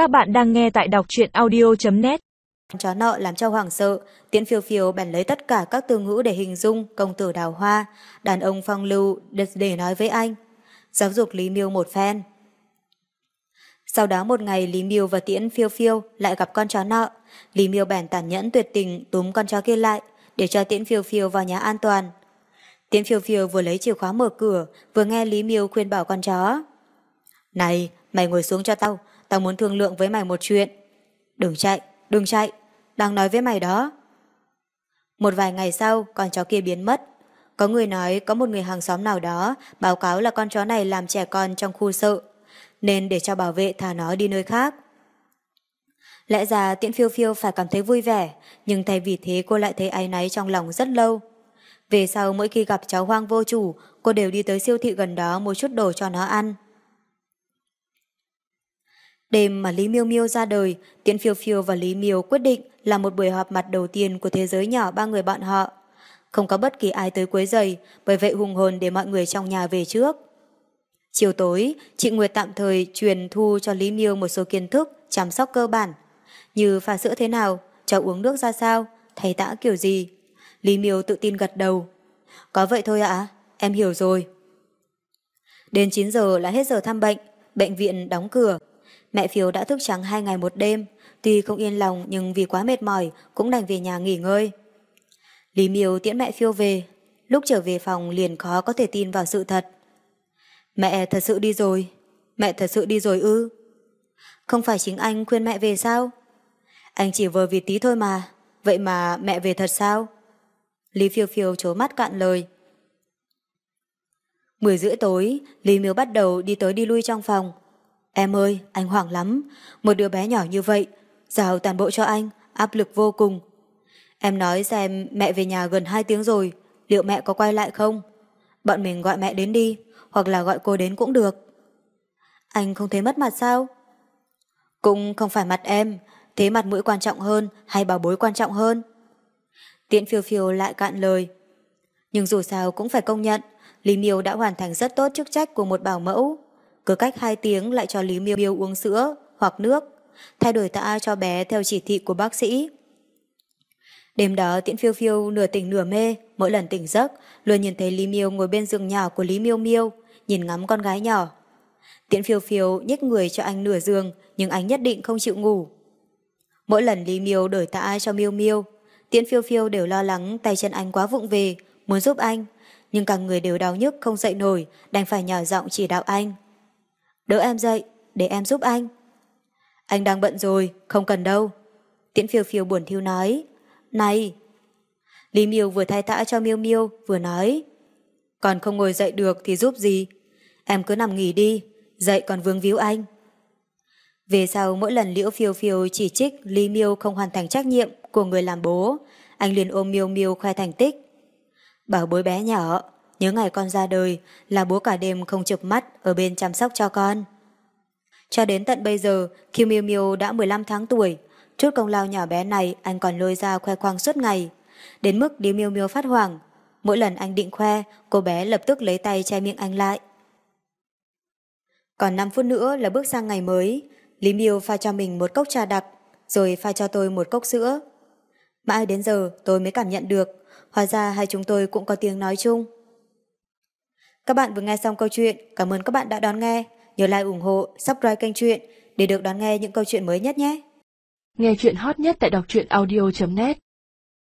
Các bạn đang nghe tại đọc truyện audio.net Chó nợ làm cho hoàng sợ, tiễn phiêu phiêu bèn lấy tất cả các từ ngữ để hình dung công tử đào hoa, đàn ông phong lưu để, để nói với anh. Giáo dục Lý Miêu một phen. Sau đó một ngày Lý Miêu và Tiễn phiêu phiêu lại gặp con chó nợ. Lý Miêu bèn tàn nhẫn tuyệt tình túm con chó kia lại để cho Tiễn phiêu phiêu vào nhà an toàn. Tiễn phiêu phiêu vừa lấy chìa khóa mở cửa, vừa nghe Lý Miêu khuyên bảo con chó. Này, mày ngồi xuống cho tao, tao muốn thương lượng với mày một chuyện. Đừng chạy, đừng chạy, đang nói với mày đó. Một vài ngày sau, con chó kia biến mất. Có người nói có một người hàng xóm nào đó báo cáo là con chó này làm trẻ con trong khu sợ, nên để cho bảo vệ thả nó đi nơi khác. Lẽ ra tiễn phiêu phiêu phải cảm thấy vui vẻ, nhưng thay vì thế cô lại thấy áy náy trong lòng rất lâu. Về sau mỗi khi gặp cháu hoang vô chủ, cô đều đi tới siêu thị gần đó mua chút đồ cho nó ăn. Đêm mà Lý Miêu Miêu ra đời, Tiễn Phiêu Phiêu và Lý Miêu quyết định là một buổi họp mặt đầu tiên của thế giới nhỏ ba người bọn họ. Không có bất kỳ ai tới quấy giày, bởi vậy hùng hồn để mọi người trong nhà về trước. Chiều tối, chị Nguyệt tạm thời truyền thu cho Lý Miêu một số kiến thức chăm sóc cơ bản, như pha sữa thế nào, cho uống nước ra sao, thay tã kiểu gì. Lý Miêu tự tin gật đầu. Có vậy thôi ạ, em hiểu rồi. Đến 9 giờ là hết giờ thăm bệnh, bệnh viện đóng cửa. Mẹ Phiếu đã thức trắng hai ngày một đêm, tuy không yên lòng nhưng vì quá mệt mỏi cũng đành về nhà nghỉ ngơi. Lý Miêu tiễn mẹ Phiêu về, lúc trở về phòng liền khó có thể tin vào sự thật. Mẹ thật sự đi rồi, mẹ thật sự đi rồi ư. Không phải chính anh khuyên mẹ về sao? Anh chỉ vừa vì tí thôi mà, vậy mà mẹ về thật sao? Lý Phiêu Phiêu chố mắt cạn lời. Mười rưỡi tối, Lý Miêu bắt đầu đi tới đi lui trong phòng. Em ơi, anh hoảng lắm. Một đứa bé nhỏ như vậy, giao toàn bộ cho anh, áp lực vô cùng. Em nói xem mẹ về nhà gần 2 tiếng rồi, liệu mẹ có quay lại không? Bọn mình gọi mẹ đến đi, hoặc là gọi cô đến cũng được. Anh không thấy mất mặt sao? Cũng không phải mặt em, thế mặt mũi quan trọng hơn hay bảo bối quan trọng hơn? Tiễn phiêu phiêu lại cạn lời. Nhưng dù sao cũng phải công nhận, Lý Miêu đã hoàn thành rất tốt chức trách của một bảo mẫu. Cứ cách 2 tiếng lại cho Lý Miêu Miêu uống sữa hoặc nước, thay đổi tã cho bé theo chỉ thị của bác sĩ. Đêm đó Tiễn Phiêu Phiêu nửa tỉnh nửa mê, mỗi lần tỉnh giấc, luôn nhìn thấy Lý Miêu ngồi bên giường nhỏ của Lý Miêu Miêu, nhìn ngắm con gái nhỏ. Tiễn Phiêu Phiêu nhích người cho anh nửa giường, nhưng anh nhất định không chịu ngủ. Mỗi lần Lý Miêu đổi tã cho Miêu Miêu, Tiễn Phiêu Phiêu đều lo lắng tay chân anh quá vụng về, muốn giúp anh, nhưng cả người đều đau nhức không dậy nổi, đành phải nhỏ giọng chỉ đạo anh. Đỡ em dậy, để em giúp anh. Anh đang bận rồi, không cần đâu. Tiễn phiêu phiêu buồn thiêu nói. Này! Lý Miêu vừa thay tã cho Miêu Miêu, vừa nói. Còn không ngồi dậy được thì giúp gì? Em cứ nằm nghỉ đi, dậy còn vương víu anh. Về sau mỗi lần Liễu Phiêu Phiêu chỉ trích Lý Miêu không hoàn thành trách nhiệm của người làm bố, anh liền ôm Miêu Miêu khoe thành tích. Bảo bối bé nhỏ, nhớ ngày con ra đời là bố cả đêm không chụp mắt ở bên chăm sóc cho con. Cho đến tận bây giờ, khi miu miu đã 15 tháng tuổi, chút công lao nhỏ bé này anh còn lôi ra khoe khoang suốt ngày. Đến mức đi miu miu phát hoảng, mỗi lần anh định khoe, cô bé lập tức lấy tay che miệng anh lại. Còn 5 phút nữa là bước sang ngày mới, Lý miu pha cho mình một cốc trà đặc, rồi pha cho tôi một cốc sữa. Mãi đến giờ tôi mới cảm nhận được, hóa ra hai chúng tôi cũng có tiếng nói chung. Các bạn vừa nghe xong câu chuyện, cảm ơn các bạn đã đón nghe. Nhớ like ủng hộ, subscribe kênh truyện để được đón nghe những câu chuyện mới nhất nhé. Nghe chuyện hot nhất tại đọc truyện audio.net